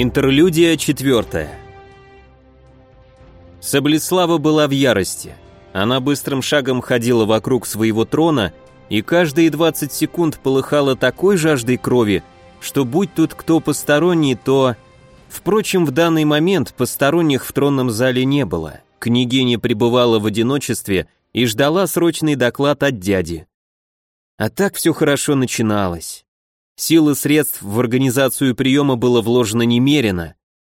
Интерлюдия четвертая. Саблеслава была в ярости. Она быстрым шагом ходила вокруг своего трона и каждые 20 секунд полыхала такой жаждой крови, что будь тут кто посторонний, то... Впрочем, в данный момент посторонних в тронном зале не было. Княгиня пребывала в одиночестве и ждала срочный доклад от дяди. А так все хорошо начиналось. Силы средств в организацию приема было вложено немерено,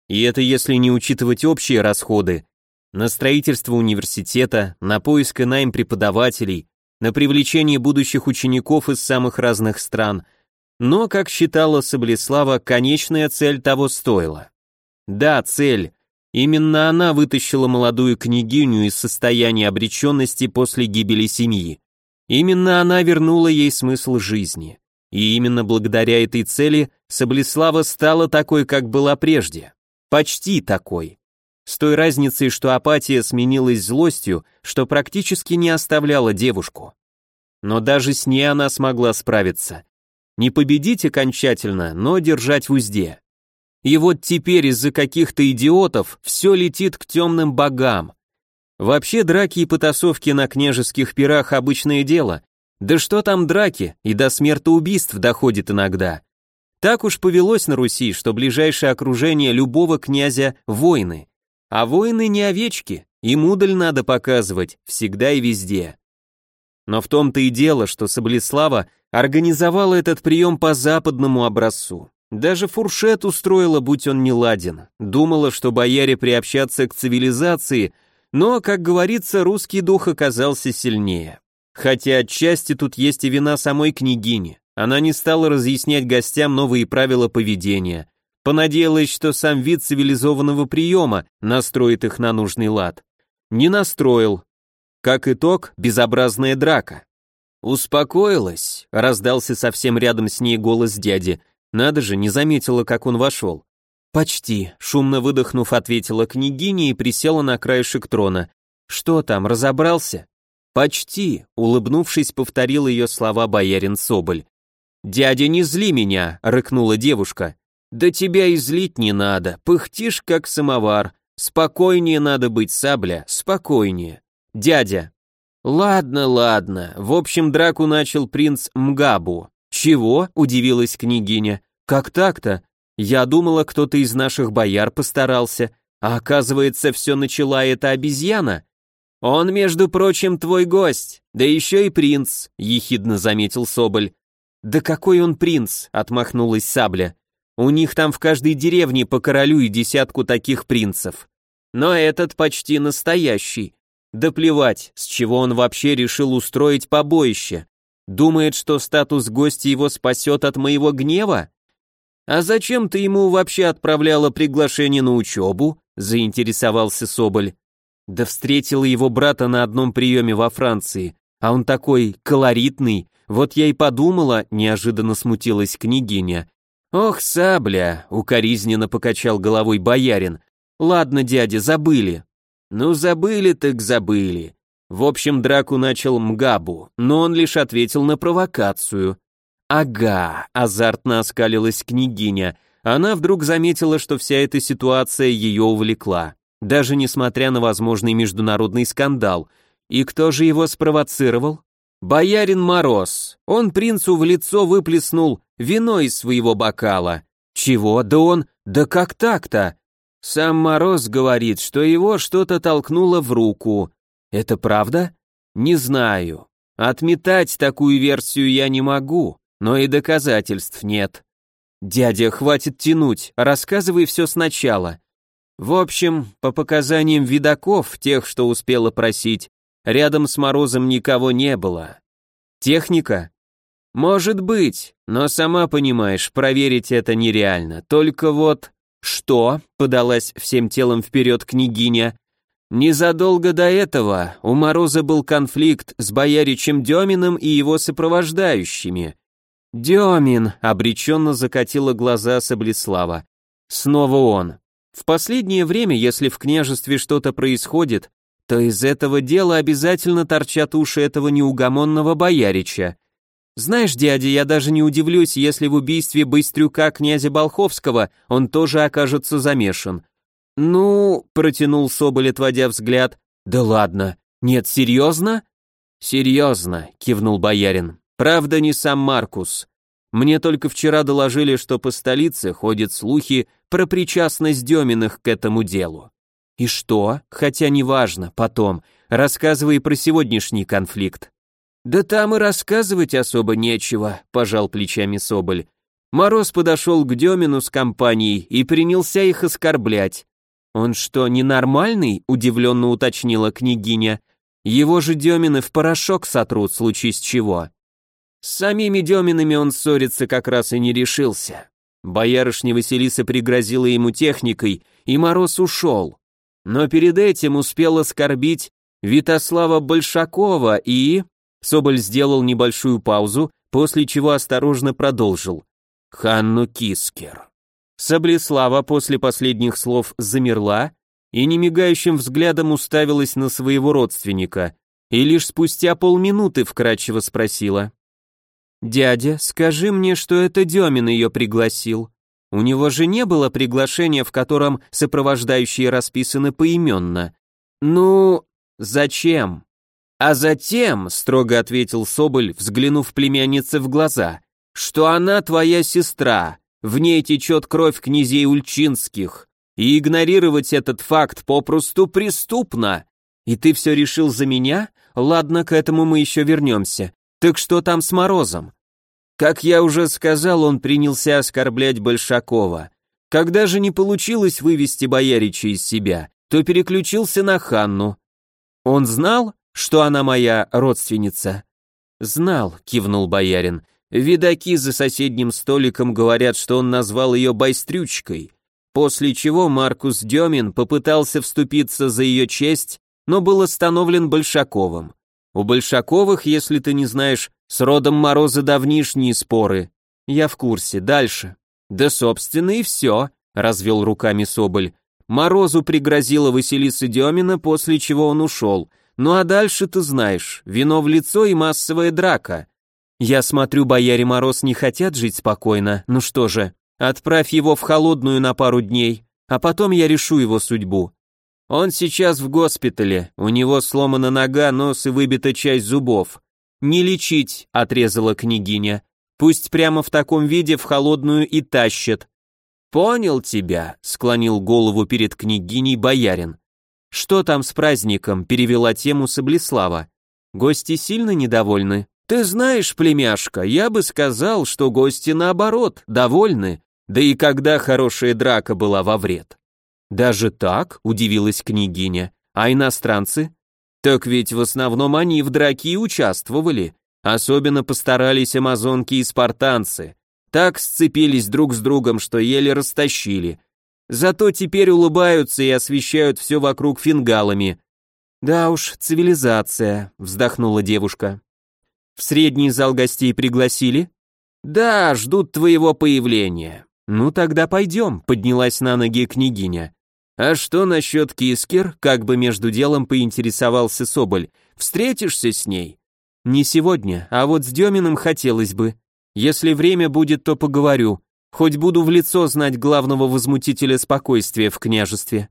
и это если не учитывать общие расходы, на строительство университета, на поиск и найм преподавателей, на привлечение будущих учеников из самых разных стран – но, как считала Саблеслава, конечная цель того стоила. Да, цель. Именно она вытащила молодую княгиню из состояния обреченности после гибели семьи. Именно она вернула ей смысл жизни. И именно благодаря этой цели Саблеслава стала такой, как была прежде. Почти такой. С той разницей, что апатия сменилась злостью, что практически не оставляла девушку. Но даже с ней она смогла справиться. Не победить окончательно, но держать в узде. И вот теперь из-за каких-то идиотов все летит к темным богам. Вообще драки и потасовки на княжеских пирах обычное дело. Да что там драки, и до смертоубийств доходит иногда. Так уж повелось на Руси, что ближайшее окружение любого князя – воины. А воины не овечки, им удаль надо показывать, всегда и везде. Но в том-то и дело, что Саблеслава Организовала этот прием по западному образцу. Даже фуршет устроила, будь он не ладен. Думала, что бояре приобщатся к цивилизации, но, как говорится, русский дух оказался сильнее. Хотя отчасти тут есть и вина самой княгини. Она не стала разъяснять гостям новые правила поведения. Понадеялась, что сам вид цивилизованного приема настроит их на нужный лад. Не настроил. Как итог, безобразная драка. «Успокоилась», — раздался совсем рядом с ней голос дяди. Надо же, не заметила, как он вошел. «Почти», — шумно выдохнув, ответила княгиня и присела на краешек трона. «Что там, разобрался?» «Почти», — улыбнувшись, повторил ее слова боярин Соболь. «Дядя, не зли меня», — рыкнула девушка. «Да тебя и злить не надо, пыхтишь, как самовар. Спокойнее надо быть, сабля, спокойнее. Дядя, Ладно, ладно. В общем, драку начал принц Мгабу. Чего? удивилась княгиня. Как так-то? Я думала, кто-то из наших бояр постарался, а оказывается, все начала эта обезьяна. Он, между прочим, твой гость, да еще и принц, ехидно заметил Соболь. Да какой он принц? отмахнулась Сабля. У них там в каждой деревне по королю и десятку таких принцев. Но этот почти настоящий. Да плевать, с чего он вообще решил устроить побоище. Думает, что статус гостя его спасет от моего гнева? А зачем ты ему вообще отправляла приглашение на учебу? Заинтересовался Соболь. Да встретила его брата на одном приеме во Франции, а он такой колоритный. Вот я и подумала, неожиданно смутилась княгиня. Ох, сабля, укоризненно покачал головой боярин. Ладно, дядя, забыли. Ну забыли так забыли. В общем, драку начал Мгабу, но он лишь ответил на провокацию. Ага, азартно оскалилась княгиня. Она вдруг заметила, что вся эта ситуация ее увлекла, даже несмотря на возможный международный скандал. И кто же его спровоцировал? Боярин Мороз. Он принцу в лицо выплеснул вино из своего бокала. Чего? Да он... Да как так-то? Сам Мороз говорит, что его что-то толкнуло в руку. Это правда? Не знаю. Отметать такую версию я не могу, но и доказательств нет. Дядя, хватит тянуть, рассказывай все сначала. В общем, по показаниям видаков, тех, что успела просить, рядом с Морозом никого не было. Техника? Может быть, но сама понимаешь, проверить это нереально. Только вот... «Что?» — подалась всем телом вперед княгиня. Незадолго до этого у Мороза был конфликт с бояричем Деминым и его сопровождающими. «Демин!» — обреченно закатила глаза Саблеслава. «Снова он. В последнее время, если в княжестве что-то происходит, то из этого дела обязательно торчат уши этого неугомонного боярича. Знаешь, дядя, я даже не удивлюсь, если в убийстве быстрюка князя Болховского он тоже окажется замешан. Ну, протянул Соболь, отводя взгляд. Да ладно. Нет, серьезно? Серьезно, кивнул боярин. Правда, не сам Маркус. Мне только вчера доложили, что по столице ходят слухи про причастность Деминых к этому делу. И что? Хотя неважно, потом. Рассказывай про сегодняшний конфликт. «Да там и рассказывать особо нечего», — пожал плечами Соболь. Мороз подошел к Демину с компанией и принялся их оскорблять. «Он что, ненормальный?» — удивленно уточнила княгиня. «Его же Демины в порошок сотрут, случись чего». С самими Деминами он ссориться как раз и не решился. Боярышня Василиса пригрозила ему техникой, и Мороз ушел. Но перед этим успел оскорбить Витослава Большакова и... Соболь сделал небольшую паузу, после чего осторожно продолжил. Ханну Кискер. Саблеслава после последних слов замерла и немигающим взглядом уставилась на своего родственника, и лишь спустя полминуты вкрадчиво спросила. «Дядя, скажи мне, что это Демин ее пригласил. У него же не было приглашения, в котором сопровождающие расписаны поименно. Ну, зачем?» «А затем», — строго ответил Соболь, взглянув племяннице в глаза, «что она твоя сестра, в ней течет кровь князей Ульчинских, и игнорировать этот факт попросту преступно. И ты все решил за меня? Ладно, к этому мы еще вернемся. Так что там с Морозом?» Как я уже сказал, он принялся оскорблять Большакова. Когда же не получилось вывести боярича из себя, то переключился на Ханну. Он знал, что она моя родственница?» «Знал», — кивнул боярин. «Видаки за соседним столиком говорят, что он назвал ее байстрючкой, после чего Маркус Демин попытался вступиться за ее честь, но был остановлен Большаковым. У Большаковых, если ты не знаешь, с родом Мороза давнишние споры. Я в курсе, дальше. Да, собственно, и все», — развел руками Соболь. Морозу пригрозила Василиса Демина, после чего он ушел, ну а дальше ты знаешь, вино в лицо и массовая драка. Я смотрю, бояре Мороз не хотят жить спокойно, ну что же, отправь его в холодную на пару дней, а потом я решу его судьбу. Он сейчас в госпитале, у него сломана нога, нос и выбита часть зубов. Не лечить, отрезала княгиня. Пусть прямо в таком виде в холодную и тащат. Понял тебя, склонил голову перед княгиней боярин. «Что там с праздником?» – перевела тему Саблеслава. «Гости сильно недовольны?» «Ты знаешь, племяшка, я бы сказал, что гости наоборот, довольны, да и когда хорошая драка была во вред». «Даже так?» – удивилась княгиня. «А иностранцы?» «Так ведь в основном они в драке и участвовали. Особенно постарались амазонки и спартанцы. Так сцепились друг с другом, что еле растащили. Зато теперь улыбаются и освещают все вокруг фингалами. Да уж, цивилизация, вздохнула девушка. В средний зал гостей пригласили? Да, ждут твоего появления. Ну тогда пойдем, поднялась на ноги княгиня. А что насчет Кискер? Как бы между делом поинтересовался Соболь. Встретишься с ней? Не сегодня, а вот с Деминым хотелось бы. Если время будет, то поговорю. Хоть буду в лицо знать главного возмутителя спокойствия в княжестве.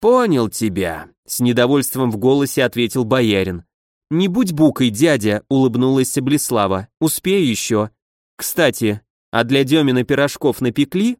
Понял тебя, с недовольством в голосе ответил боярин. Не будь букой, дядя, улыбнулась Саблеслава. Успею еще. Кстати, а для Демина пирожков напекли?